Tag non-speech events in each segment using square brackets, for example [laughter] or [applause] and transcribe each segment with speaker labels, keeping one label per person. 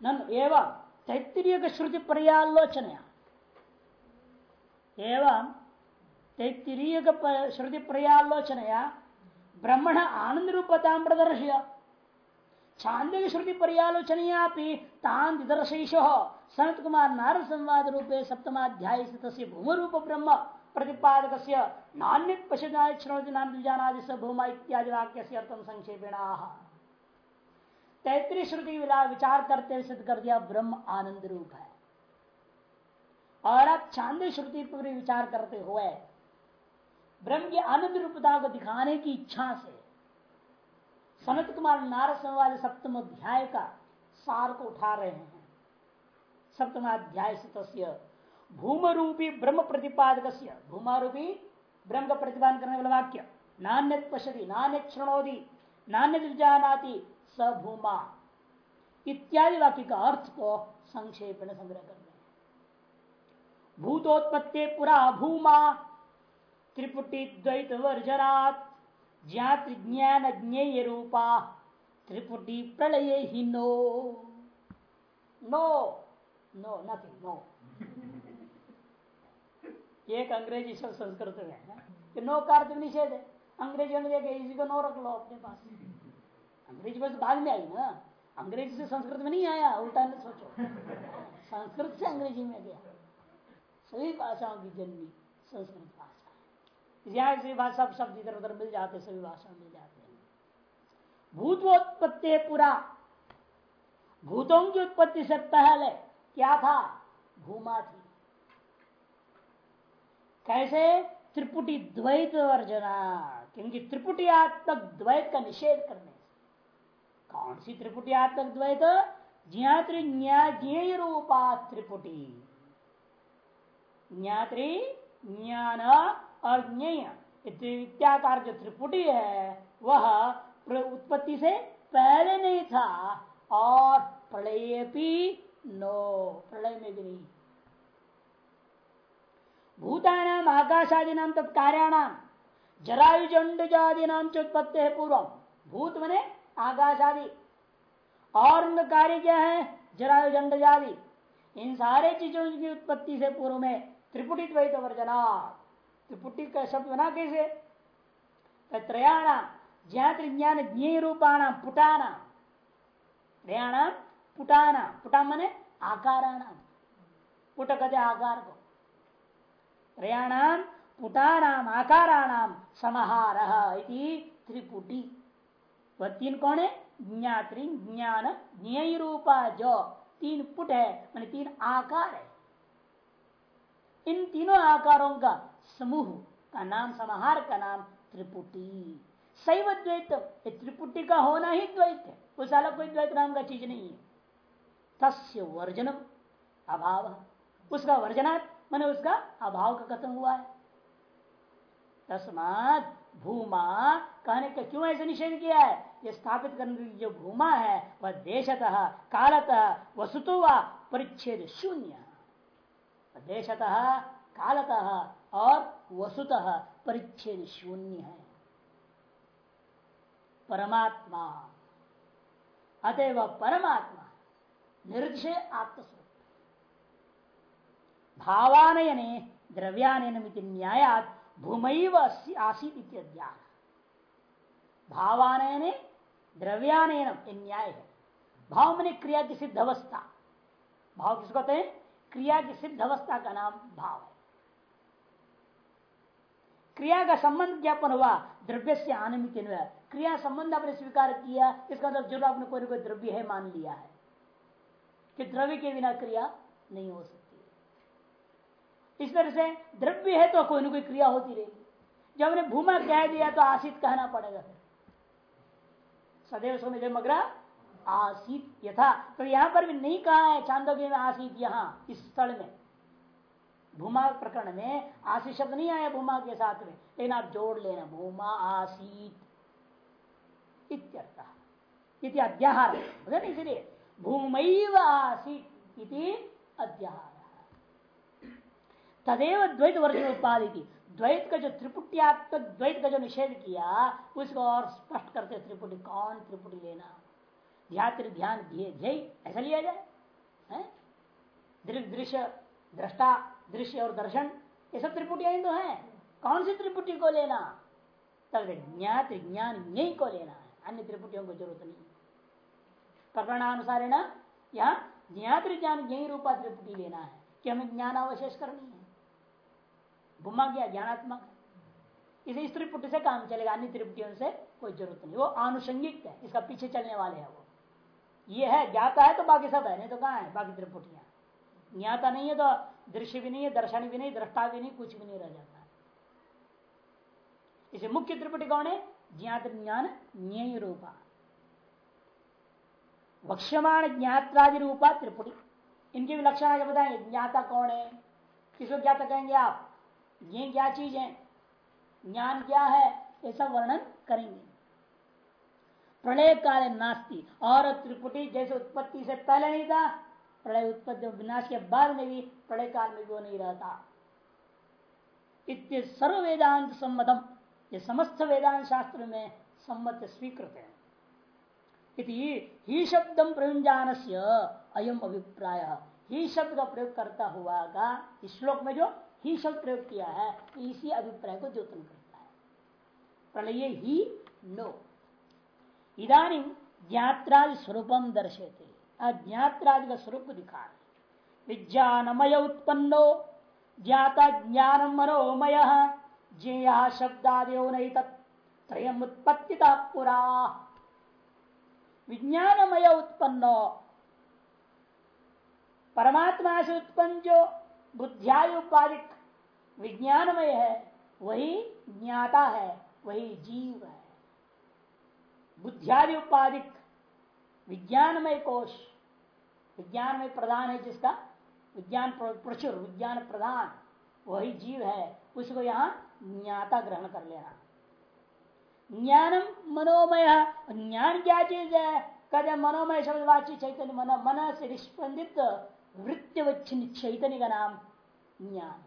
Speaker 1: None एवं तैतरीय श्रुति पर्यालोचनया एवं तैतरीय श्रुति पर्यालोचनया ब्रह्मण आनंद रूपता प्रदर्श्य छांदे श्रुति पर्यालोचनया तान दिदर्शेश सनत कुमार नारद संवाद रूपे सप्तमाध्याय से भूम रूप ब्रह्म प्रतिपादक नान्य पश्चानादि स भूमा इत्यादि वाक्य से अर्थम संक्षेपेण तैतरी श्रुति विचार करते हुए सिद्ध कर दिया, ब्रह्म आनंद रूप है। और आप चांदी श्रुति पर विचार करते हुए, ब्रह्म की आनंद रूपता को दिखाने की इच्छा से, सनत कुमार नारद संवाद सप्तम अध्याय का सार को उठा रहे हैं। सप्तमाध्याय से भूम रूपी ब्रह्म प्रतिपादक भूमारूपी ब्रह्म का प्रतिपादन करने वाला वाक्य नान्य पश्यति नान्य श्रणोदी नान्य जानाति स भूमा इत्यादि वाक्य का अर्थ को संक्षेप में संग्रह कर रहे भूतोत्पत्ति पुरा भूमा, त्रिपुटी द्वैत वर्जनात् ज्ञात ज्ञान ज्ञेय रूपा, त्रिपुटी प्रलय ही no. No no nothing no. एक अंग्रेज़ी शब्द संस्कृत में है कि नो कार्य निषेध है। अंग्रेज़ी में देखे, इसी को नो रख लो अपने पास। अंग्रेज़ी बस बाद में आई ना। अंग्रेज़ी से संस्कृत में नहीं आया, उल्टा ने सोचो। संस्कृत से अंग्रेज़ी में गया। सभी भाषाओं की जन्मी संस्कृत भाषा यहाँ से भाषा शब्द इधर उधर मिल जाते, सभी भाषा मिल जाते हैं। भूतोत्पत्ति पूरा। भूतों की उत्पत्ति से पहले क्या था? भूमा थी। कैसे? त्रिपुटी द्वैत वर्जना क्योंकि त्रिपुटियात्मक द्वैत का निषेध करने। कौन सी त्रिपुटियात्मक द्वैत? ज्ञात्री ज्ञेय रूपा त्रिपुटी ज्ञात्री ज्ञान और ज्ञेय। इत्याकार जो त्रिपुटी है, वह उत्पत्ति से पहले नहीं था और प्रलय भी नो, प्रलय में भी नहीं। भूतानाम आकाशादि नाम तत्कार्याणाम जरायुजंडजादि नाम चुत्पत्ति है पूर्व। भूत मने आकाशादि और उनका कार्य क्या है, जरायु जंड जरायुजंडजादि इन सारे चीज़ों की उत्पत्ति से पूर्व में त्रिपुटी द्वैत वर्जना त्रिपुटी का शब्द बना कैसे? त्रयाणाम ज्ञान ज्ञ रूपाणाम पुटाना त्रयाणाम पुटाना पुटा मने आकाराणाम पुट कहते आकार को। त्रयाणाम पुटानाम आकाराणाम समाहार त्रिपुटी। वह तीन कौन है? ज्ञात्री, ज्ञान ज्ञ रूपा जो। तीन पुट है, मान तीन आकार है। इन तीनों आकारों का समूह का नाम, समाहार का नाम त्रिपुटी। सैव द्वैत त्रिपुटी का होना ही द्वैत है। उस अलग कोई द्वैत नाम का चीज़ नहीं है। तस्य वर्जनम, अभाव। उसका वर्जनात्, मैंने उसका अभाव का कथन हुआ है। तस्मात भूमा, कहने का क्यों ऐसे निषेध किया है? ये स्थापित करने की जो भूमा है, वह देशतः, कालतः, वसुतो व परिच्छेद शून्य। देशतः, कालतः और वसुतः परिच्छेद शून्य है। परमात्मा। अतएव परमात्मा निर्दिशय आत्मस्वरूप। भावानयने द्रव्यानयन न्यायात, भूमैव आसित भावानयने, द्रव्यानयन न्याय है भाव मैंने क्रिया की सिद्ध अवस्था भाव किसको कहते हैं? क्रिया की सिद्ध अवस्था का नाम भाव है। क्रिया का संबंध ज्ञापन हुआ द्रव्य से आनंदित क्रिया संबंध आपने स्वीकार किया, इसका मतलब ज़रूर आपने कोई ना कोई द्रव्य है, मान लिया है। कि द्रव्य के बिना क्रिया नहीं हो सकती इस तरह से द्रव्य है तो कोई ना कोई क्रिया होती रहेगी। जब हमने भूमा कह दिया तो आशित कहना पड़ेगा। सदैव समय मगरा आसित यथा। तो यहाँ पर भी नहीं कहा है चांदोग्य में आसित यहाँ, इस स्थल में। भूमा प्रकरण में आसित शब्द नहीं आया भूमा के साथ में। लेकिन आप जोड़ लेना, भूमा, आसित, इत्यर्थ। अध्याहार। इसलिए। भूमैव आसित इति अध्याहार। तदेव द्वैत वर्ग उत्पादित। द्वैत का जो त्रिपुटियात्मक द्वैत का जो निषेध किया, उसको और स्पष्ट करते त्रिपुटी, कौन त्रिपुटी लेना? ध्यात्र ध्यान ऐसा लिया जाए? दृश्य, दृष्टा, दृश्य और दर्शन, ये सब त्रिपुटिया तो है। कौन सी त्रिपुटी को लेना? तब ज्ञात ज्ञान यही को लेना है, अन्य त्रिपुटियों को ज़रूरत नहीं। प्रकरणानुसार है ना यहाँ ज्ञात ज्ञान यही रूपा त्रिपुटी लेना है, कि हमें ज्ञान अवशेष करनी है। बुमा गया ज्ञानात्मक इसे इस त्रिपुटी से काम चलेगा, अन्य त्रिपुटियों से कोई ज़रूरत नहीं। वो आनुषंगिक है, इसका पीछे चलने वाले है वो। ये है, ज्ञाता है तो बाकी सब है, नहीं तो कहाँ है, बाकी त्रिपुटियाँ। ज्ञाता नहीं है तो दृश्य भी नहीं है, दर्शन भी नहीं, दृष्टा भी नहीं, कुछ भी नहीं रह जाता। इसे मुख्य त्रिपुटी कौन है? ज्ञात ज्ञान न्याय रूपा वक्ष्यमाण ज्ञात्रादि रूपा त्रिपुटी। इनके भी लक्षण आगे बताएँगे ज्ञाता कौन है? किसको ज्ञाता कहेंगे आप? ये क्या चीज़ है? ज्ञान क्या है? ये सब वर्णन करेंगे। प्रलय काल नास्ती, और त्रिपुटी जैसे उत्पत्ति से पहले नहीं था, प्रलय उत्पत्ति विनाश के बाद में भी प्रलय काल में भी वो नहीं रहता इत सर्व वेदांत सम्मतम, ये समस्त वेदांत शास्त्र में सम्मत स्वीकृत है। ही शब्दम प्रयुंजान से अयम अभिप्राय। ही शब्द का प्रयोग करता हुआ का इस श्लोक में जो ही शब्द प्रयोग किया है, इसी अभिप्राय को द्योतन करता है। प्रलय ही नो। इधानी ज्ञात्रादि स्वरूपम दर्शेते अज्ञात्रादि का स्वरूप दिखा रहे विज्ञानमय उत्पन्नो ज्ञाता ज्ञान मनोमय जेया शब्दादयो नहीं त्रयम उत्पत्तिता पुरा। विज्ञानमय उत्पन्न परमात्मा से उत्पन्न जो बुद्धियाय उपाधिक विज्ञानमय है, वही ज्ञाता है, वही जीव है। बुद्धियादि उपाधिक विज्ञानमय कोश विज्ञान में प्रधान है जिसका? विज्ञान प्रचुर, विज्ञान प्रधान, वही जीव है, उसको यहाँ ज्ञाता ग्रहण कर लेना। ज्ञानम मनोमय, ज्ञान क्या चीज़ है? कहते मनोमय शब्द वाची चैतन्य, मन मन से निष्पंदित वृत्तिवच्छिन्न चैतन्य का नाम ज्ञान।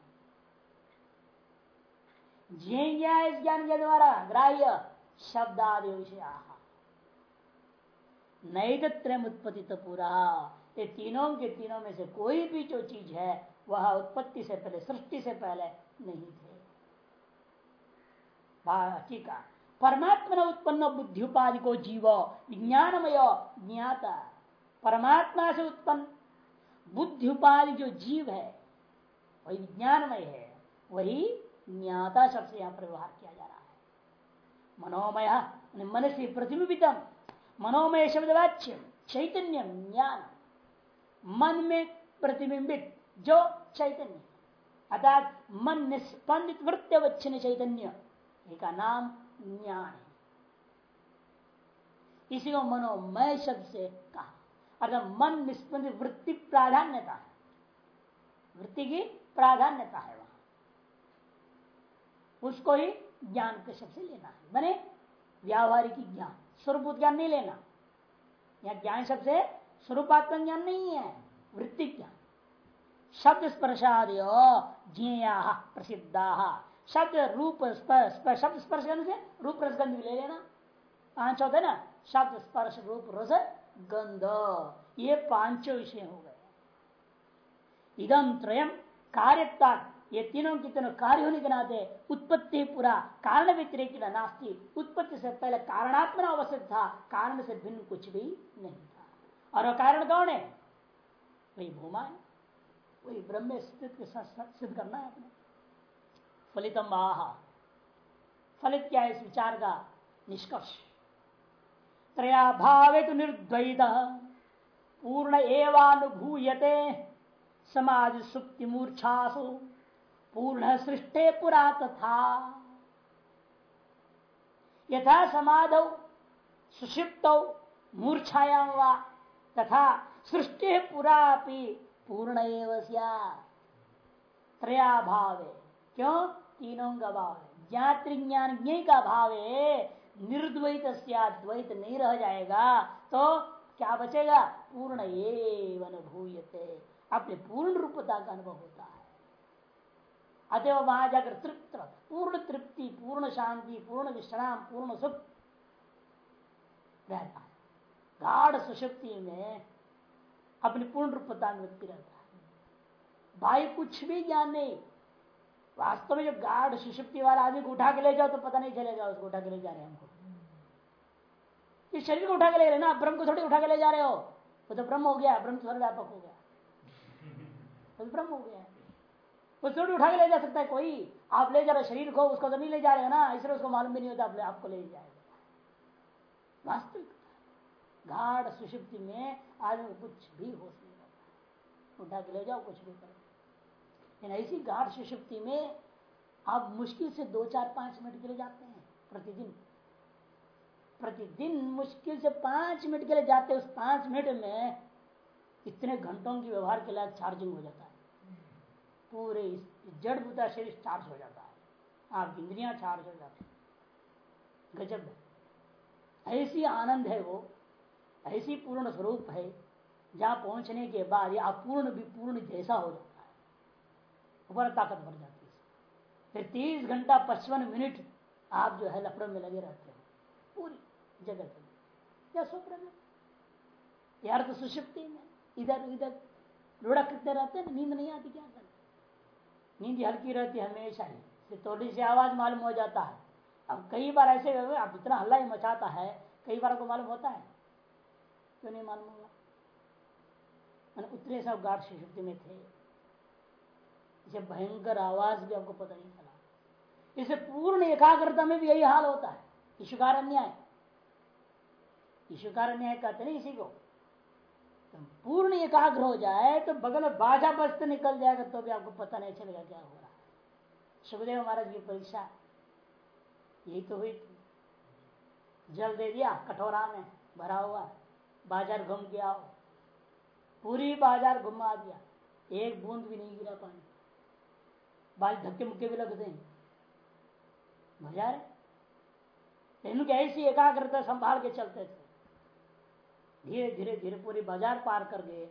Speaker 1: ज्ञान इस ज्ञान के द्वारा ग्राह्य शब्द आदि विषय। उत्पत्ति तो पूरा। ये तीनों के तीनों में से कोई भी जो चीज़ है, वह उत्पत्ति से पहले, सृष्टि से पहले नहीं थे। है परमात्मा उत्पन्न, बुद्धि उपाधि को जीव, विज्ञानमय ज्ञाता। परमात्मा से उत्पन्न, बुद्धि उपाधि जो जीव है, वही विज्ञानमय है, वही ज्ञाता शब्द से यहाँ पर व्यवहार किया जा रहा है। मनोमय मन से प्रतिबिंबितम, मनोमय शब्द वाच्य चैतन्य ज्ञान मन में प्रतिबिंबित जो चैतन्य अर्थात मन निस्पंदित वृत्तिवच्छिन्न चैतन्य का नाम ज्ञान है। इसी को मनोमय शब्द से कहा। अर्थात मन निष्पन्द वृत्ति प्राधान्यता वृत्ति की प्राधान्यता है। उसको ही ज्ञान के शब्द से लेना है। बने व्यावहारिक ज्ञान, स्वरूप ज्ञान नहीं लेना। या ज्ञान शब्द से स्वरूपात्मक ज्ञान नहीं है वृत्ति ज्ञान। शब्द स्पर्शादि प्रसिद्धा। शब्द रूप शब्द स्पर्श से रूप रसगंध भी ले लेना। पाँच होते ना, शब्द स्पर्श रूप रस गंध। ये पाँचों विषय हो गए। इदम त्रयम कार्यता ये तीनों की तीनों कार्य होने के नाते उत्पत्ति पूरा। कारण व्यतिरिक नास्ती। उत्पत्ति से पहले कारणात्मक अवस्थित था। कारण से भिन्न कुछ भी नहीं था। और वह कारण कौन है? वही भूमा है। वही ब्रह्म स्थित सिद्ध करना है अपने फलितम फलित क्या है इस विचार का? निष्कर्ष। त्रयाभावे तो निर्द्वैत। पूर्ण एवानुभूयते। समाज सुप्ति मूर्छासु। पूर्ण सृष्टे पुरा तथा। यथा समाध, सुषिप्त, मूर्छाया वा, तथा सृष्टि पुरा पूर्ण त्रयाभावे, क्यों? तीनों का भाव है ज्ञ का भाव है निर्द्वैत द्वैत नहीं रह जाएगा तो क्या बचेगा? पूर्ण एवं अनुभूयते। अपने पूर्ण रूपता का अनुभव होता अतः वहाँ जाकर तृप्त पूर्ण तृप्ति, पूर्ण शांति, पूर्ण विश्राम, पूर्ण सुख रहता है गाढ़ सुशक्ति में अपनी पूर्ण रूपता में व्यक्ति रहता है। भाई कुछ भी ज्ञान नहीं। वास्तव में जो गाढ़ सुशक्ति वाला आदमी को उठा के ले जाओ तो पता नहीं चलेगा उसको उठा के ले जा रहे हैं हमको। इस शरीर को उठा के ले रहे ना, ब्रह्म को थोड़ी उठा के ले जा रहे हो। वो तो ब्रह्म हो गया, ब्रह्म तो सर्वव्यापक हो गया। तो ब्रह्म हो गया। वो थोड़ी उठा के ले जा सकता है कोई। आप ले जा रहे शरीर को, उसको तो नहीं ले जा रहे हो ना, इसलिए उसको मालूम भी नहीं होता आप आपको ले जाएगा वास्तविक गाढ़ सुषुप्ति में आदमी कुछ भी हो नहीं होता उठा के ले जाओ, कुछ भी करो। लेकिन ऐसी गाढ़ सुषुप्ति में आप मुश्किल से दो, चार, पाँच मिनट के लिए जाते हैं प्रतिदिन। प्रतिदिन मुश्किल से पाँच मिनट के लिए जाते हैं, उस पाँच मिनट में इतने घंटों की व्यवहार के लिए चार्जिंग हो जाता है। पूरे जड़ बुता शरीर चार्ज हो जाता है। आप इंद्रियाँ चार्ज हो जाती गजब है। ऐसी आनंद है वो, ऐसी पूर्ण स्वरूप है, जहाँ पहुँचने के बाद ये अपूर्ण भी पूर्ण जैसा हो जाता है। ऊपर ताकत भर जाती है। फिर तीस घंटा पचपन मिनट आप जो है लफड़ों में लगे रहते हो। पूरी जगत में। या स्वप्न में यार तो सुशक्ति में। इधर इधर लुढ़कते रहते हैं? नींद नहीं आती, क्या करते नींद हल्की रहती है हमेशा ही। थोड़ी सी आवाज़ मालूम हो जाता है। अब कई बार ऐसे अब इतना हल्ला ही मचाता है, कई बार को मालूम होता है। क्यों नहीं मालूम होगा? मैंने उतने सब गाढ़ सुशक्ति में थे। इसे भयंकर आवाज़ भी आपको पता नहीं चला। इसे पूर्ण एकाग्रता में भी यही हाल होता है। ईश्वकार अन्याय ईश्वकार अन्याय कहते नहीं इसी को। पूर्ण एकाग्र हो जाए तो बगल बाजा बस्त निकल जाएगा तो भी आपको पता नहीं चलेगा क्या हो रहा है। सुखदेव महाराज की परीक्षा। यही तो हुई जल दे दिया कठोरा में भरा हुआ, बाज़ार घूम के आओ। पूरी बाज़ार घुमा दिया। एक बूंद भी नहीं गिरा पानी। बाल धक्के मुक्के भी लगते हैं मज़ा रहे ऐसी एकाग्रता संभाल के चलते थे। धीरे धीरे धीरे पूरे बाज़ार पार कर गए।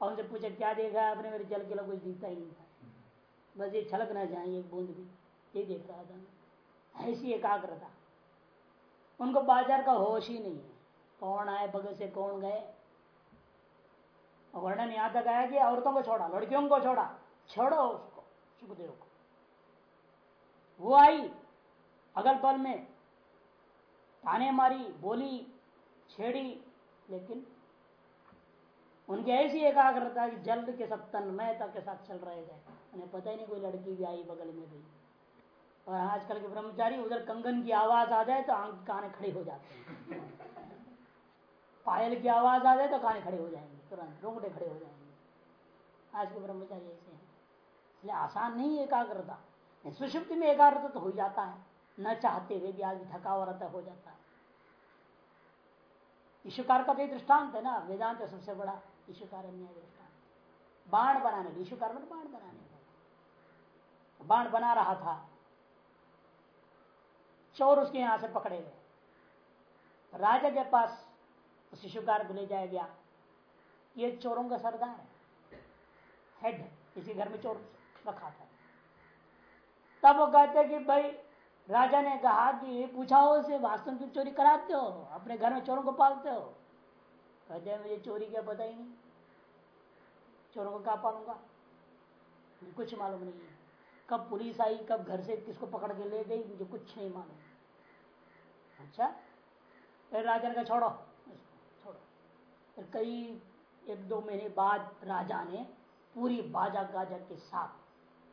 Speaker 1: और उनसे पूछे, क्या देखा आपने मेरे जल के कुछ दिखता ही नहीं था। बस ये छलक ना जाए, एक बूंद भी ये देख रहा था ऐसी एकाग्रता। उनको बाज़ार का होश ही नहीं है। कौन आए बगल से कौन गए? वर्णन यहाँ तक आया कि औरतों को छोड़ा, लड़कियों को छोड़ा। छोड़ो उसको, सुखदेव को। वो आई अगल पल में। ताने मारी, बोली, छेड़ी लेकिन उनकी ऐसी एकाग्रता कि जल्द के सब तन्मयता के साथ चल रहे थे। उन्हें पता ही नहीं कोई लड़की भी आई बगल में भी। और आजकल के ब्रह्मचारी, उधर कंगन की आवाज़ आ जाए तो आँख काने खड़े हो जाते हैं। पायल की आवाज़ आ जाए तो काने खड़े हो जाएँगे, तुरंत रोकटे खड़े हो जाएँगे। आज के ब्रह्मचारी ऐसे हैं। इसलिए आसान नहीं एकाग्रता। सुषुप्ति में एकाग्रता तो हो जाता है। न चाहते हुए भी आदमी थका हुआ रहता हो जाता है। ईश्वकार का तो दृष्टांत है ना, वेदांत सबसे बड़ा, ईश्वकार दृष्टांत। बाण बनाने का ईश्वकार में बाण बनाने का। बाण बना रहा था, चोर उसके यहाँ से पकड़े गए। राजा के पास उस शिशुकार को ले जाया गया। ये चोरों का सरदार है हेड इसी घर में चोर रखा था। तब वो कहते कि भाई राजा ने कहा कि पूछा हो उसे, वास्तव में चोरी कराते हो? अपने घर में चोरों को पालते हो? कहते मुझे चोरी क्या पता ही नहीं। चोरों को क्या पालूँगा? कुछ मालूम नहीं है। कब पुलिस आई, कब घर से किसको पकड़ के ले गई, मुझे कुछ नहीं मालूम। अच्छा फिर राजा ने कहा, छोड़ो छोड़ो। फिर कई, एक दो महीने बाद राजा ने पूरी बाजा गाजा के साथ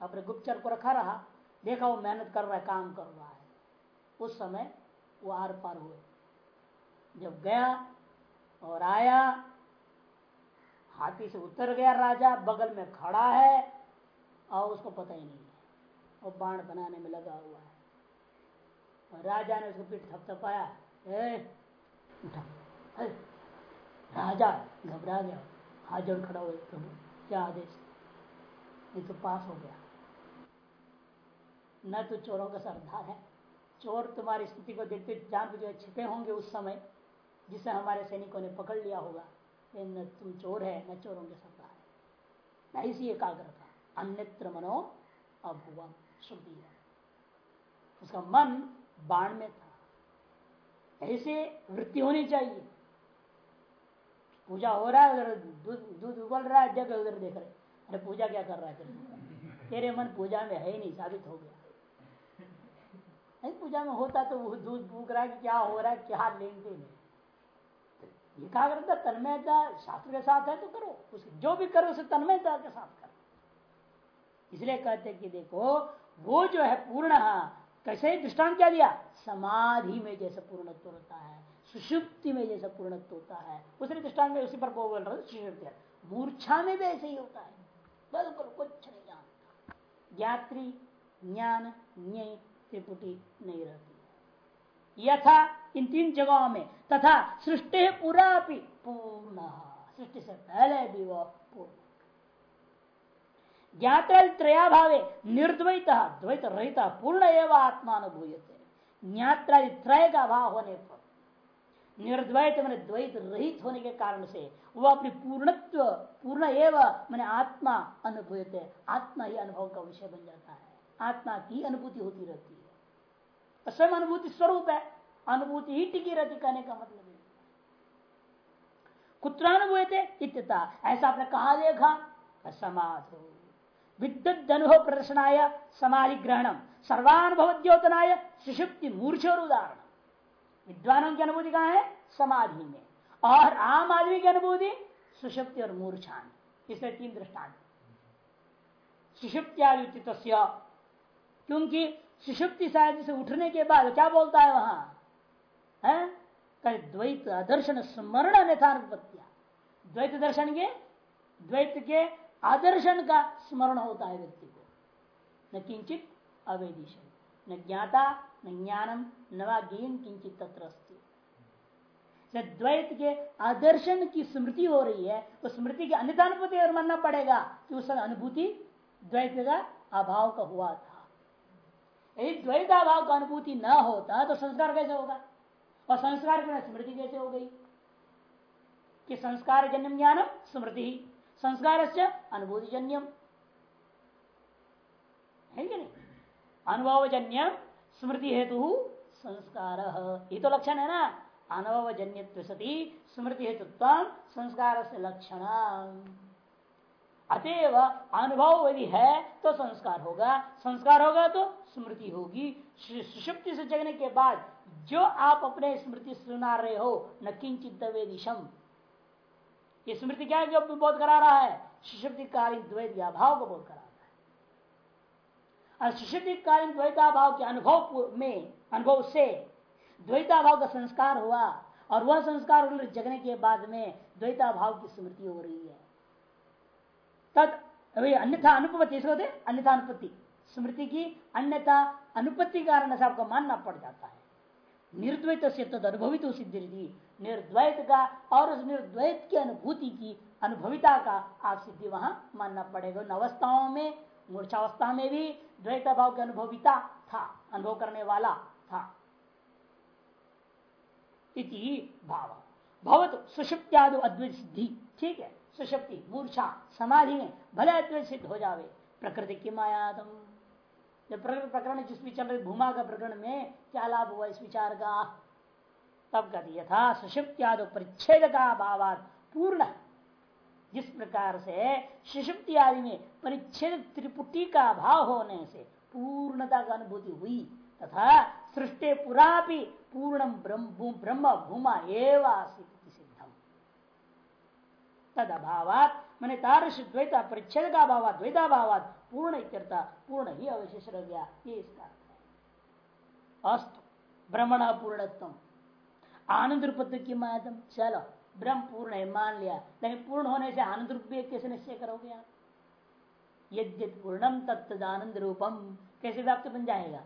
Speaker 1: अपने गुप्तचर को रखा रहा। देखा वो मेहनत कर रहा है, काम कर रहा है। उस समय वो आर पार हुए। जब गया और आया, हाथी से उतर गया राजा, बगल में खड़ा है और उसको पता ही नहीं है वो बाण बनाने में लगा हुआ है। और राजा ने उसको पीठ थपथपाया। राजा, घबरा गया। हाथ जोड़ खड़ा हुआ प्रभु, क्या आदेश? ये तो पास हो गया। न तो चोरों का सरदार है। चोर तुम्हारी स्थिति को देखते जान जो छिपे होंगे उस समय, जिसे हमारे सैनिकों ने पकड़ लिया होगा। न तुम चोर है, न चोरों के सरदार है। ऐसी एकाग्रता अन्यत्र मनो अभुवम शुद्धि है। उसका मन बाण में था। ऐसे वृत्ति होनी चाहिए। पूजा हो रहा है, उधर दूध उबल रहा है जग उधर देख रहे अरे पूजा क्या कर रहा है तेरे मन पूजा में है ही नहीं, साबित हो गया। नहीं, पूजा में होता तो वो दूध भूख रहा है क्या हो रहा है, क्या लेन देन है एकाग्रता तन्मयता शास्त्र के साथ है तो करो, उस जो भी करो, उसे तन्मयता के साथ करो। इसलिए कहते कि देखो, वो जो है पूर्ण, कैसे दृष्टांत क्या दिया? समाधि में जैसे पूर्णत्व होता है, सुषुप्ति में जैसे पूर्णत्व होता है उसने दृष्टांत में उसी पर बोल रहे मूर्छा में भी ऐसे ही होता है। बिल्कुल कुछ नहीं जानता। ज्ञात्री, ज्ञान ज्ञ त्रिपुटी नहीं रहती। यथा इन तीन जगहों में, तथा सृष्टि पूरा भी पूर्ण। सृष्टि से पहले भी वह पूर्ण। ज्ञात त्रया भावे निर्द्वैत द्वैत रहित पूर्ण एवं आत्मा ज्ञात्रादि त्रय का भाव होने पर, निर्द्वैत मैंने द्वैत रहित होने के कारण से वह अपनी पूर्णत्व, पूर्ण एवं मैंने आत्मा अनुभूत आत्मा ही अनुभव का विषय बन जाता है। आत्मा की अनुभूति होती रहती है। स्वयं अनुभूति स्वरूप है। अनुभूति ही टिकी रहती, कहने का मतलब है। कुत्रानुभूत इत्यता, ऐसा आपने कहा देखा समाधो विद्युत अनुभव प्रदर्शनाय समाधि ग्रहणम सर्वानुभव द्योतनाय सुषुप्ति मूर्छोर उदाहरण। विद्वानों की अनुभूति कहा है? समाधि में। और आम आदमी की अनुभूति, सुषुप्ति और मूर्छान। इसमें तीन दृष्टांत। सुषुप्त्यादित्व क्योंकि सुषुप्ति शायद से उठने के बाद क्या बोलता है वहाँ? है? द्वैत दर्शन स्मरण अन्यथानुपत्तिया द्वैत दर्शन के, द्वैत के आदर्शन का स्मरण होता है व्यक्ति को। न किंचित अवेदिश, न ज्ञाता, न ज्ञानम नवा ज्ञान किंचित तत्र द्वैत के आदर्शन की स्मृति हो रही है, उस स्मृति की अन्यतानुभूति और मानना पड़ेगा कि उस अनुभूति द्वैत का अभाव का हुआ था। यदि द्वैताभाव का अनुभूति न होता तो संस्कार कैसे होगा? और संस्कार की स्मृति कैसे हो गई? कि संस्कार जन्म ज्ञानम, स्मृति संस्कार से अनुभूतिजन्यम है कि नहीं? अनुभवजन्यम, स्मृति हेतु संस्कार। ये तो लक्षण है ना? अनुभवजन्य सती, स्मृति हेतु संस्कार से लक्षण अतएव अनुभव यदि है तो संस्कार होगा। संस्कार होगा तो स्मृति होगी। सुषुप्ति से जगने के बाद जो आप अपने स्मृति सुना रहे हो, न किंचित वेदिशम ये स्मृति क्या है जो बोध करा रहा है? कालीन द्वैत अभाव को बोध करा रहा है। और कालीन द्वैताभाव के अनुभव में, अनुभव से द्वैताभाव का संस्कार हुआ, और वह संस्कार जगने के बाद में द्वैताभाव की स्मृति हो रही है। अभी अन्यथा अनुपत्ति अन्यथा अनुपत्ति। स्मृति की अन्यथा अनुपत्ति कारण से आपको मानना पड़ जाता है। निर्द्वैत से तद अनुभवित सिद्धि निर्द्वैत का और उस निर्द्वैत की अनुभूति की अनुभविता का आप सिद्धि वहाँ मानना पड़ेगा उन अवस्थाओं में मूर्छावस्था में भी द्वैत भाव की अनुभविता था, अनुभव करने वाला था। इति भाव। भवत, सुषुप्त्यादि अद्वैत सिद्धि ठीक है? सुषुप्ति मूर्छा, समाधि में भले अद्वैत सिद्ध हो जावे। प्रकृति की मायादम जब प्रकरण प्रकरण जिस चल रहे भूमा का प्रकरण में क्या लाभ हुआ इस विचार का? तब कर यथा सुषुप्त्याद परिच्छेद का भाव पूर्ण। जिस प्रकार से सुषुप्ति आदि में परिच्छेद त्रिपुटी का भाव होने से पूर्णता का अनुभूति हुई, तथा सृष्टि पुरा भी पूर्ण ब्रह्म भूमा एवं सिद्धम तद अभावात मैंने तारश द्वैता परिच्छेद का भाव द्वैता भाव पूर्ण इत्यर्था, पूर्ण ही अवशेष रह गया ये इसका अस्त। ब्रह्मण पूर्णत्म आनंद रूप की माध्यम चलो। ब्रह्म पूर्ण है, मान लिया। लेकिन पूर्ण होने से आनंद रूप भी कैसे निश्चय करोगे आप? यद्य पूर्णम तत्द आनंद रूपम कैसे व्याप्त बन जाएगा?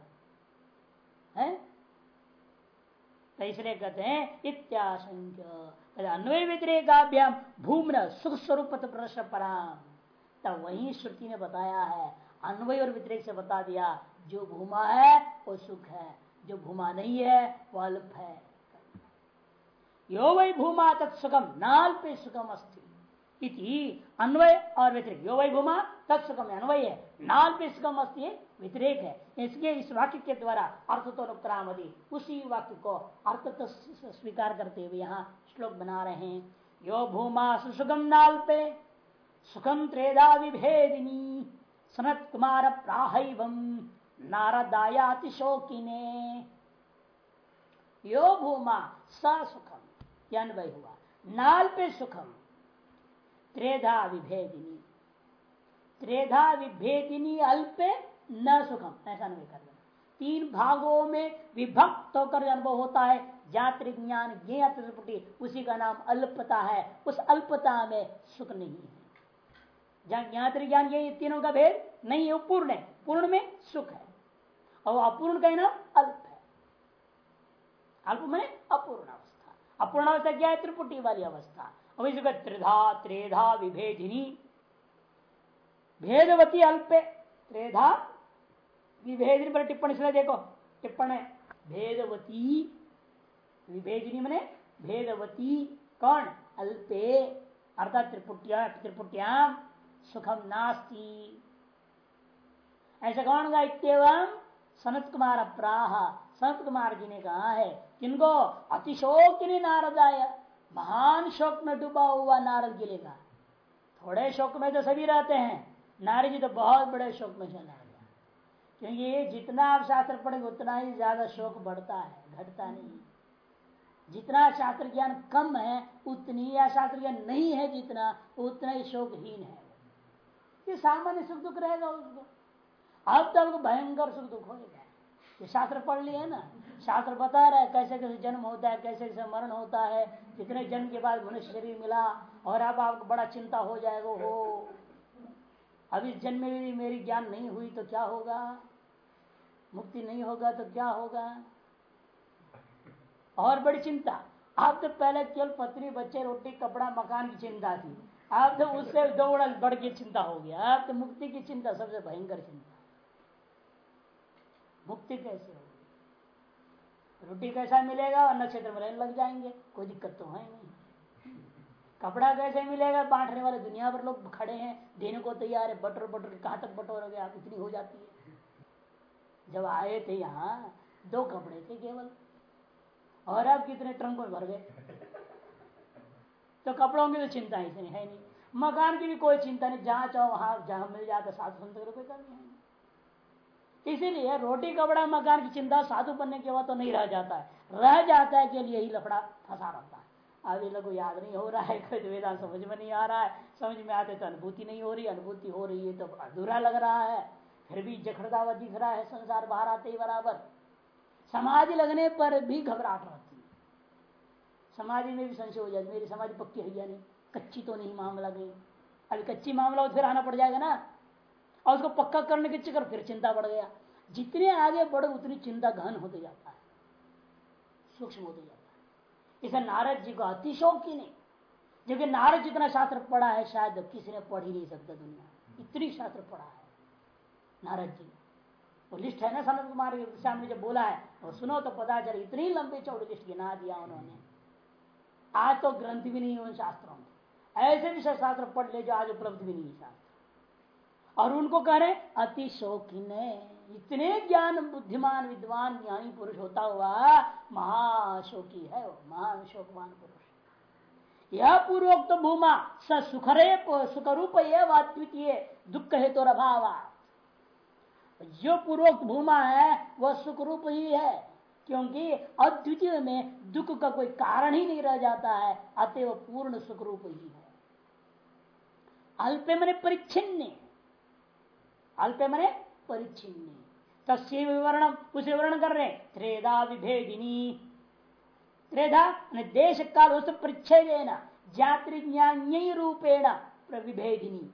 Speaker 1: है? तो इसलिए कहते हैं इत्याशंक अन्वय व्यतिरेकाभ्याम भूमन सुख स्वरूप पराम। तब वही श्रुति ने बताया है, अन्वय और व्यतिरेक से बता दिया, जो भूमा है, वो सुख है। जो भूमा नहीं है, वो अल्प है। यो वही भूमा तत्सुखम नाल पे सुखम अस्थि अन्वय और व्यतिरिक। यो वही भूमा तत्सुखम अन्वय है। नाल पे सुखम अस्थि व्यतिरेक है। इसके इस वाक्य के द्वारा अर्थ तो उसी वाक्य को अर्थ तो स्वीकार करते हुए यहाँ श्लोक बना रहे हैं। यो भूमा सुसुगम नाल पे सुखम त्रेदा विभेदिनी सनत कुमार प्राहम नारदायातिशोकिने यो भूमा स सुखम यह हुआ, नाल पे सुखम त्रेधा विभेदिनी। त्रेधा विभेदिनी अल्पे न सुखम। ऐसा नहीं कर तीन भागों में विभक्त होकर अनुभव होता है, जात्री ज्ञान ज्ञात्री उसी का नाम अल्पता है। उस अल्पता में सुख नहीं है। जहाँ ज्ञान, ये तीनों का भेद नहीं है पूर्ण है। पूर्ण में सुख है। और अपूर्ण का नाम अल्प है। अल्प में अपूर्ण अवस्था। अपूर्ण अवस्था क्या है? त्रिपुटी वाली अवस्था। अब इसका त्रिधा, त्रेधा विभेदिनी भेदवती अल्पे, त्रेधा, विभेदिनी पर टिप्पणी से देखो, टिप्पण है। भेदवती, विभेदिनी मने भेदवती, कौन? अल्पे, अर्थात त्रिपुटिया त्रिपुट्याम सुखम नास्ती। ऐसा कौन का इतम सनत कुमार प्राह। सनत कुमार जी ने कहा है, किनको? अतिशोक नारद आया। महान शोक में डूबा हुआ नारद गिले का थोड़े शोक में तो सभी रहते हैं। नारद जी तो बहुत बड़े शोक में चला गया। क्योंकि जितना आप शास्त्र पढ़ेंगे, उतना ही ज़्यादा शोक बढ़ता है, घटता नहीं जितना शास्त्र ज्ञान कम है, उतनी या शास्त्र ज्ञान नहीं है जितना, उतना ही शोकहीन है। ये सामान्य सुख दुख रहेगा उसको। अब तो आपको भयंकर सुख दुख हो होगा ये शास्त्र पढ़ लिया ना। शास्त्र बता रहा है कैसे कैसे जन्म होता है, कैसे कैसे मरण होता है, कितने जन्म के बाद मनुष्य शरीर मिला, और अब आपको बड़ा चिंता हो जाएगा हो अब इस जन्म में भी मेरी ज्ञान नहीं हुई तो क्या होगा? मुक्ति नहीं होगा तो क्या होगा? और बड़ी चिंता। आप तो पहले केवल पत्नी बच्चे, रोटी, कपड़ा, मकान की चिंता थी। आप तो उससे दो बढ़ की चिंता हो गया। आप तो मुक्ति की चिंता, सबसे भयंकर चिंता। मुक्ति कैसे होगी? रोटी कैसा मिलेगा? और नक्षत्र में लग जाएँगे। कोई दिक्कत तो है नहीं। कपड़ा कैसे मिलेगा? बांटने वाले दुनिया भर लोग खड़े हैं, देने को तैयार है, बटर बटर, कहाँ तक बटोरोगे आप इतनी हो जाती है। जब आए थे यहाँ, दो कपड़े थे केवल। और अब कितने ट्रंकों में भर गए। तो कपड़ों की तो चिंता ही है नहीं। मकान की भी कोई चिंता नहीं। जहाँ चाहो वहाँ, जहाँ मिल जाता, सात सौ रुपए कर दिए इसीलिए रोटी, कपड़ा, मकान की चिंता साधु बनने के बाद तो नहीं रह जाता है। रह जाता है के लिए ही लफड़ा फंसा रहता है। अभी लोग याद नहीं हो रहा है, [laughs] कोई वेदा समझ में नहीं आ रहा है। समझ में आते तो अनुभूति नहीं हो रही, अनुभूति हो रही है तो अधूरा लग रहा है। फिर भी जखड़ता हुआ दिख रहा है संसार बाहर आते ही बराबर। समाधि लगने पर भी घबराहट रहती है। समाधि में भी संशय हो जाती मेरी समाधि पक्की है या नहीं? कच्ची तो नहीं मामला गई अभी कच्ची मामला फिर आना पड़ जाएगा ना। और उसको पक्का करने के चक्कर फिर चिंता बढ़ गया। जितने आगे बढ़े, उतनी चिंता गहन होते जाता है। सूक्ष्म होते जाता है। इसे नारद जी को अतिशोक की नहीं। जबकि नारद जितना शास्त्र पढ़ा है, शायद किसी ने पढ़ ही नहीं सकता दुनिया। इतनी शास्त्र पढ़ा है नारद जी वो लिस्ट है ना सनत कुमार के सामने जब बोला है। और सुनो तो पता चले, इतनी लंबी चौड़ी लिस्ट गिना दिया उन्होंने। आज तो ग्रंथ भी नहीं उन शास्त्रों में। ऐसे भी शास्त्र पढ़ ले जो आज उपलब्ध भी नहीं है और उनको कह रहे अति शौकीन इतने ज्ञान, बुद्धिमान, विद्वान, ज्ञानी पुरुष होता हुआ महाशोकी है वो, महाशोकवान पुरुष। यह पूर्वोक्त भूमा स सुखरे सुखरूप द्वितीय, दुख हेतु तो अभाव जो पूर्वोक्त भूमा है, वह सुख रूप ही है, क्योंकि अद्वितीय में दुख का कोई कारण ही नहीं रह जाता है, अतएव पूर्ण सुख रूप ही है। अल्प मन परिच्छिन्न। अल्प मने परिचिन्न तस्य विवरण, उस विवरण कर रहे त्रेदा विभेदिनी। त्रेधा देश काल वस्तु परिच्छेद जाति रूपेण विभेदिनी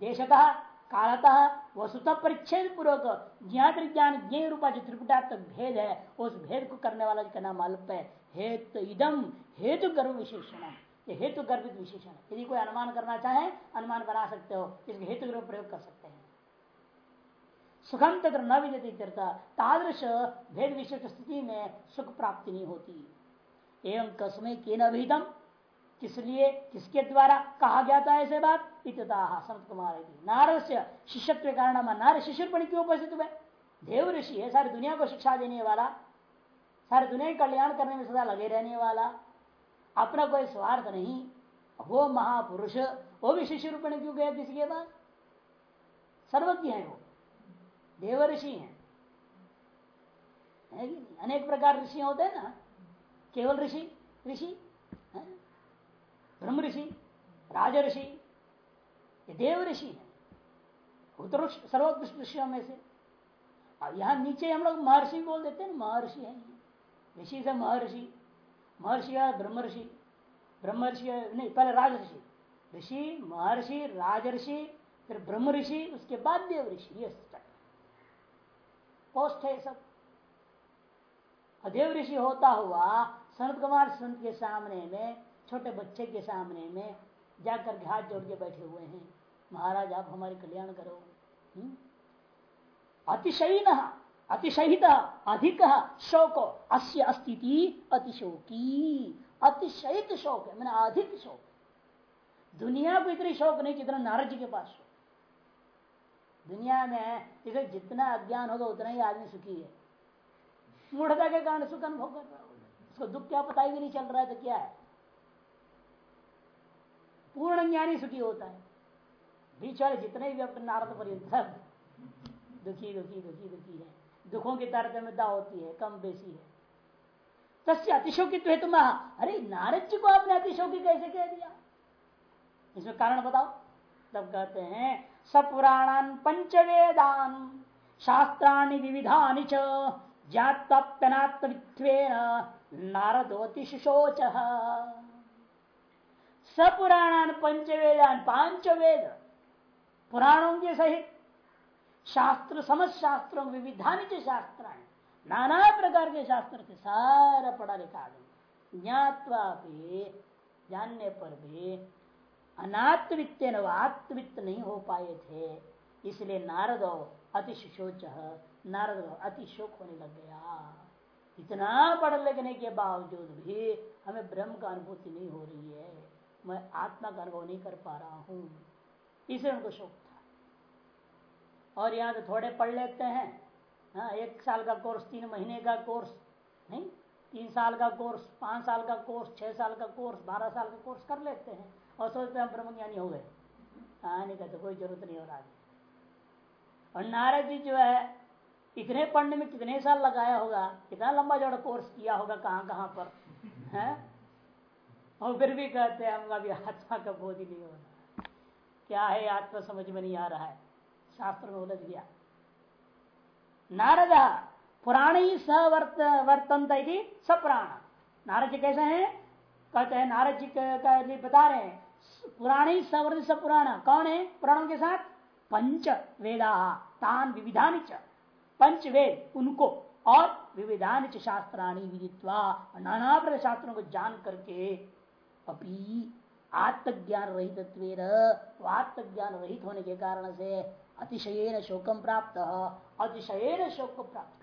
Speaker 1: देशतः, कालतः वस्तुतः परिच्छेद पूर्वक ज्ञात ज्ञान ज्ञ रूपा जो त्रिपुटात्मक भेद है, उस भेद को करने वाला का नाम अल्प है, हेतु इदम हेतु गर्भ विशेषण। हेतु गर्भित विशेषण। यदि कोई अनुमान करना चाहे, अनुमान बना सकते हो, इसके हेतु गर्भ प्रयोग कर सकते सुखम तक न विद्यते तादृश भेद विशिष्ट स्थिति में सुख प्राप्ति नहीं होती। एवं कसमे के नभितम किस लिए किसके द्वारा कहा गया था ऐसे बात? इतः संत कुमार नारद से शिष्यत्व कारण नारद शिष्य पर क्यों उपस्थित हुए? देव ऋषि है, सारी दुनिया को शिक्षा देने वाला, सारी दुनिया कल्याण करने में सदा लगे रहने वाला। अपना कोई स्वार्थ नहीं। वो महापुरुष, वो भी शिष्य रूप में क्यों गया किसी के पास? सर्वज्ञ है वो। देव ऋषि है। अनेक प्रकार ऋषि होते हैं ना। केवल ऋषि ऋषि ब्रह्म ऋषि, राज ऋषि देव ऋषि है। सर्वोत्कृष्ट ऋषियों में से। अब यहाँ नीचे हम लोग महर्षि बोल देते हैं महर्षि है ऋषि से महर्षि महर्षि ब्रह्म ऋषि ब्रह्म ऋषि नहीं, पहले राज ऋषि। ऋषि, महर्षि, राज ऋषि, फिर ब्रह्म ऋषि, उसके बाद देव ऋषि ये पोस्ट है सब। अदेव ऋषि होता हुआ संत कुमार संत के सामने में, छोटे बच्चे के सामने में जाकर हाथ जोड़ के बैठे हुए हैं। महाराज, आप हमारे कल्याण करो। हम्म? अतिशयी अतिशयित, अधिक शोक, अस्य अस्थिति अतिशोकी। अतिशयित शोक है, मैंने अधिक शोक। दुनिया को इतनी शौक नहीं जितना नारद जी के पास दुनिया में इसे जितना अज्ञान होगा, उतना ही आदमी सुखी है। मूढ़ता के कारण सुख अनुभव कर रहा होगा उसको दुख क्या पता ही नहीं चल रहा है तो क्या है? पूर्ण ज्ञानी सुखी होता है। बीच वाले जितने भी अपने नारद पर्यंत सब दुखी दुखी दुखी दुखी है। दुखों की तारतम्यता होती है, कम बेसी है। तस्य अतिशोकित हेतु अरे, नारद जी को आपने अतिशोकी कैसे कह दिया? इसमें कारण बताओ। तब कहते हैं सपुराणान पंचवेदान शास्त्राणी विविधानि च जातप्यनात्मत्वेन नारदोति शिशोच सपुराणान पंचवेदान पाँच वेद पुराणों के सहित शास्त्र समस्त शास्त्रों विविधानि शास्त्र नाना प्रकार के शास्त्र थे सारा पढ़ा लिखा आदमी ज्ञातवा भी जानने पर भी अनात्वित्त आत्मवित्त नहीं हो पाए थे। इसलिए नारद अतिशोच, नारद अतिशोक होने लग गया। इतना पढ़ लिखने के बावजूद भी हमें ब्रह्म का अनुभूति नहीं हो रही है। मैं आत्मा का अनुभव नहीं कर पा रहा हूँ। इसलिए उनको शोक था। और यहाँ तो थोड़े पढ़ लेते हैं। हाँ एक साल का कोर्स, तीन महीने का कोर्स, नहीं, तीन साल का कोर्स, पाँच साल का कोर्स, छह साल का कोर्स, बारह साल का कोर्स कर लेते हैं। और सोचते हैं ब्रह्म ज्ञानी हो गए। आने का तो कोई ज़रूरत नहीं हो रहा और नारद जी जो है, इतने पढ़ने में कितने साल लगाया होगा कितना लंबा जोड़ा कोर्स किया होगा, कहाँ कहाँ पर, है? और फिर भी कहते हैं हम अभी आत्मा का बोध ही नहीं हो रहा। क्या है, आत्मा समझ में नहीं आ रहा है। शास्त्र में उलझ गया। नारद, पुराण सवर्त वर्तनता सपुराण। नारद जी कैसे हैं? कहते हैं नारद जी का बता रहे हैं। पुराणी सवर्त सपुराण कौन है? पुराणों के साथ? पंच वेदा। तान विविधान पंच वेद, उनको। और विविधान शास्त्राणी विदित्वा। नाना प्रकार शास्त्रों को जान करके अभी आत्मज्ञान रहित आत्मज्ञान रहित होने के कारण से अतिशयन शोकम प्राप्त। अतिशयन शोक को प्राप्त।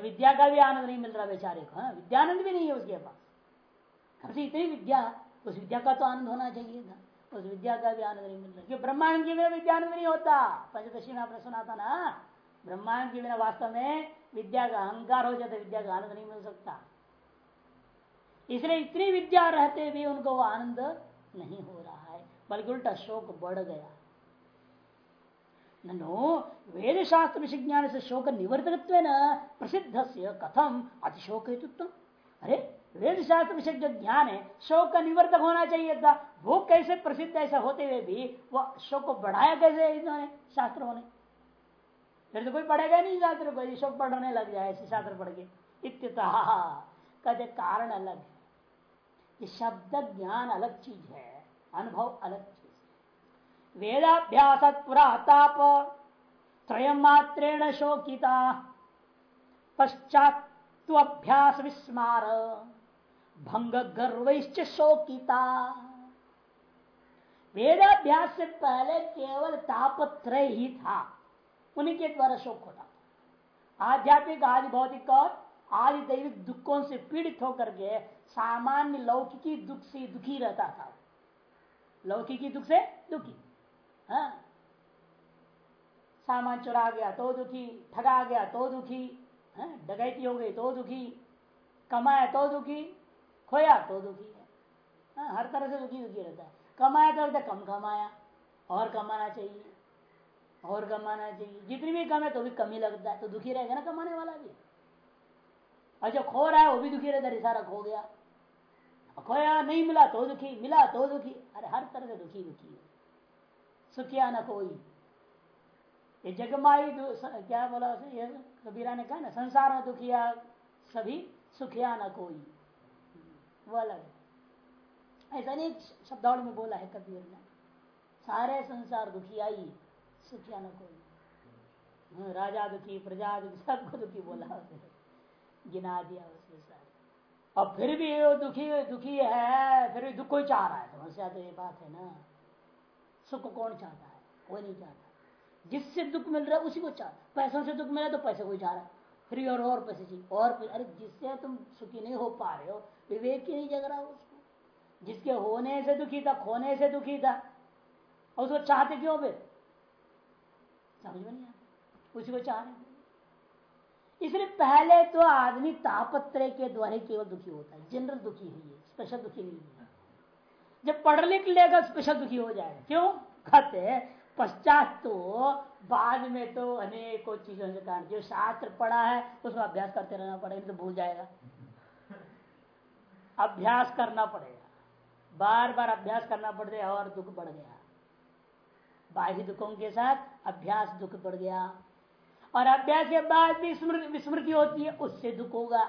Speaker 1: विद्या का भी आनंद नहीं मिल रहा बेचारे को हाँ? विद्यानंद भी नहीं है उसके पास। हमसे इतनी विद्या, उस विद्या का तो आनंद होना चाहिए था, उस विद्या का भी आनंद नहीं मिल रहा। क्योंकि ब्रह्मांड के बिना विद्यानंद नहीं होता। पंचदशी में आपने सुना था ना? ब्रह्मांड के बिना वास्तव में विद्या का अहंकार हो जाता, विद्या का आनंद नहीं मिल सकता। इसलिए इतनी विद्या रहते भी उनको वो आनंद नहीं हो रहा है, बल्कि उल्टा शोक बढ़ गया। नो वेद शास्त्र विज्ञान से शोक निवर्तक प्रसिद्ध से कथम अतिशोक अरे वेद शास्त्र विषय जो ज्ञान है शोक का निवर्तक होना चाहिए था। वो कैसे प्रसिद्ध ऐसा होते हुए भी, वो शोक को बढ़ाया कैसे इन्होंने? शास्त्रों ने। फिर तो कोई पढ़ेगा नहीं शास्त्र को शोक पढ़ने लग जाए, ऐसे शास्त्र पढ़ के। इत्यतः कहते कारण अलग है। शब्द ज्ञान अलग चीज़ है, अनुभव अलग वेदाभ्यास पुराताप त्रयमात्रेण शोकिता पश्चात्भ्यास विस्मार भंग गर्वश्च शोकिता। वेदाभ्यास से पहले केवल तापत्रय ही था उन्हीं के द्वारा शोक होता आध्यात्मिक, आदि भौतिक और आदि दैविक दुखों से पीड़ित होकर के सामान्य लौकिकी दुख से दुखी रहता था। लौकिकी दुख से दुखी। हाँ। सामान चुरा गया तो दुखी ठगा गया तो दुखी हाँ? डकैती हो गई तो दुखी कमाया तो दुखी खोया तो दुखी है। हाँ, हर तरह से दुखी दुखी रहता है। कमाया तो कम कमाया और कमाना चाहिए और कमाना चाहिए। जितनी भी कम है तो भी कम ही लगता है तो दुखी रहेगा ना कमाने वाला भी। और जो खो रहा है वो भी दुखी रहता है सारा खो गया। खोया नहीं मिला तो दुखी मिला तो दुखी। अरे हर तरह से दुखी दुखी है। सुखिया न कोई। ये जगमाई क्या बोला ये कबीरा ने कहा ना संसार में दुखिया सभी सुखिया न कोई। वो अलग ऐसा नहीं शब्दावली में बोला है कबीर ने। सारे संसार दुखिया ही सुखिया न कोई। हाँ, राजा दुखी प्रजा दुखी सबको दुखी बोला गिना दिया उसके साथ और फिर भी वो दुखी दुखी है फिर भी दुख कोई चाह रहा है। समस्या तो ये बात है ना। सुख कौन चाहता है? कोई नहीं चाहता। जिससे दुख मिल रहा है, उसी को चाहता पैसों से दुख मिला तो पैसे कोई चाह रहा है। फिर और और पैसे चाहिए। और अरे जिससे तुम सुखी नहीं हो पा रहे हो, विवेक ही नहीं जग रहा उसको। जिसके होने से दुखी था, खोने से दुखी था, और उसको चाहते क्यों फिर? समझ में नहीं आता। उसी को चाह रहे इसलिए पहले तो आदमी तापत्र के द्वारा केवल दुखी होता है। जनरल दुखी है ये स्पेशल दुखी नहीं है। जब पढ़ लिख लेगा स्पेशल दुखी हो जाएगा क्यों? कहते पश्चात तो बाद में तो अनेकों चीज़ों के कारण, जो शास्त्र पढ़ा है उसमें अभ्यास करते रहना पड़ेगा तो भूल जाएगा। अभ्यास करना पड़ेगा। बार बार अभ्यास करना पड़ता और दुख बढ़ गया। बाह्य दुखों के साथ अभ्यास दुख बढ़ गया। और अभ्यास के बाद भी विस्मृति होती है, उससे दुख होगा।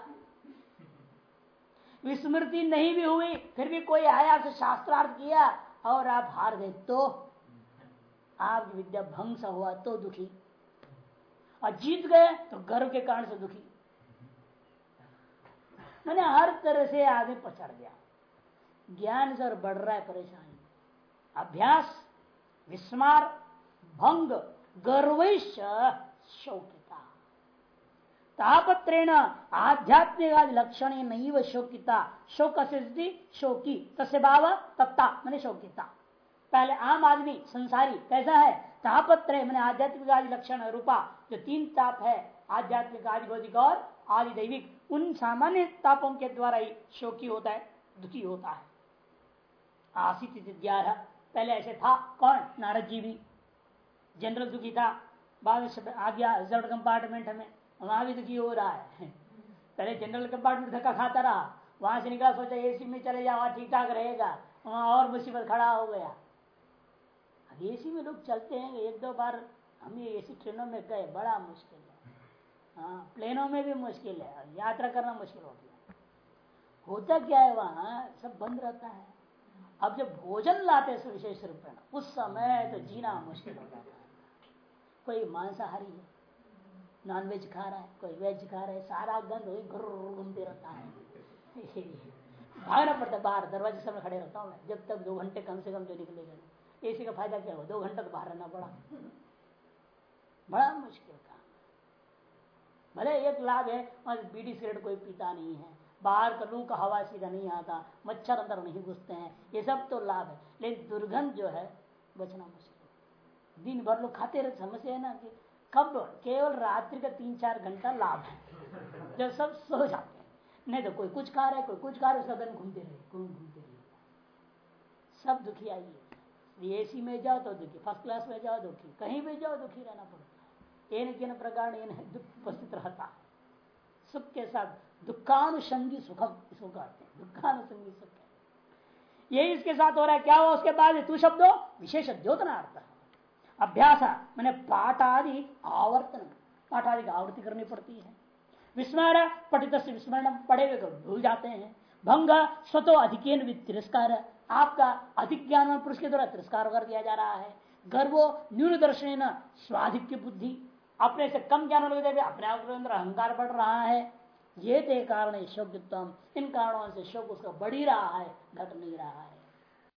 Speaker 1: विस्मृति नहीं भी हुई, फिर भी कोई आया आपसे शास्त्रार्थ किया और आप हार गए। तो आप विद्या भंग सा हुआ तो दुखी। और जीत गए तो गर्व के कारण से दुखी। मैंने हर तरह से आगे पछड़ गया। ज्ञान से बढ़ रहा है परेशानी। अभ्यास, विस्मार, भंग गर्विश शोकिता तापत्रेण आध्यात्मिक लक्षण नहीं व शोकिता। शोक शोकी। तस्य भाव तत्ता मैंने शोकिता पहले आम आदमी, संसारी, कैसा है? तापत्र मैंने आध्यात्मिक आदि लक्षण रूपा, जो तीन ताप है आध्यात्मिक आदि भौतिक और आदि दैविक। उन सामान्य तापों के द्वारा ही शोकी होता है, दुखी होता है। आसित पहले ऐसे था, कौन? नारद जी भी। जनरल दुखी था। बाद में आ गया रिज़र्व कंपार्टमेंट में। वहाँ भी दुखी हो रहा है। पहले जनरल कंपार्टमेंट धक्का खाता रहा। वहाँ से निकला, सोचा एसी में चले जाओ ठीक ठाक रहेगा। वहाँ और मुसीबत खड़ा हो गया। अब एसी में लोग चलते हैं, एक दो बार हम ये एसी ट्रेनों में गए, बड़ा मुश्किल है। हाँ प्लेनों में भी मुश्किल है यात्रा करना मुश्किल हो गया। होता क्या है वहाँ, सब बंद रहता है। अब जब भोजन लाते हैं विशेष रूप में, उस समय तो जीना मुश्किल हो जाता है। कोई मांसाहारी है। नॉनवेज खा रहा है, कोई वेज खा रहा है, सारा गंद वही घूमते रहता है। [laughs] भागना पड़ता बाहर, दरवाजे सामने खड़े रहता हूँ जब तक दो घंटे कम से कम जो निकलेगा एसी का फ़ायदा क्या हुआ? दो घंटे तो बाहर रहना पड़ा। [laughs] बड़ा मुश्किल काम। भले एक लाभ है, और बीड़ी सिगरेट कोई पीता नहीं है। बाहर का लू का हवा सीधा नहीं आता, मच्छर अंदर नहीं घुसते हैं, ये सब तो लाभ है। लेकिन दुर्गंध जो है, बचना मुश्किल। दिन भर लोग खाते रहे समस्या है ना कि कब? केवल रात्रि का तीन चार घंटा लाभ है। जब सब सो जाते हैं। नहीं तो कोई कुछ खा रहा है, कोई कुछ खा रहा है, उसका दिन घूमते रहे, घूम, घूमते रहे। सब दुखी आइए। एसी में जाओ तो दुखी फ़र्स्ट क्लास में जाओ दुखी, कहीं भी जाओ दुखी रहना पड़ता है। इन किन प्रकार दुख उपस्थित रहता सुख के साथ दुखानुषंगी सुखम, इसको कहते हैं। दुखानुषंगी सुख यही इसके साथ हो रहा है। क्या हुआ उसके बाद? तू शब्दों? विशेष द्योतना अर्थ है। अभ्यास, मैंने पाठ आदि आवर्तन पाठ आदि की आवृत्ति करनी पड़ती है। विस्मरण पठित विस्मरण पढ़े हुए भूल जाते हैं। भंग, स्वतो अधिक तिरस्कार, आपका अधिक ज्ञान पुरुष के द्वारा तिरस्कार कर दिया जा रहा है। गर्वो न्यून दर्शन स्वाधिक्य बुद्धि। अपने से कम ज्ञान होने अपने आप के अंदर अहंकार बढ़ रहा है। ये थे कारण शोक इन कारणों से शोक उसका बढ़ ही रहा है, घट नहीं रहा है।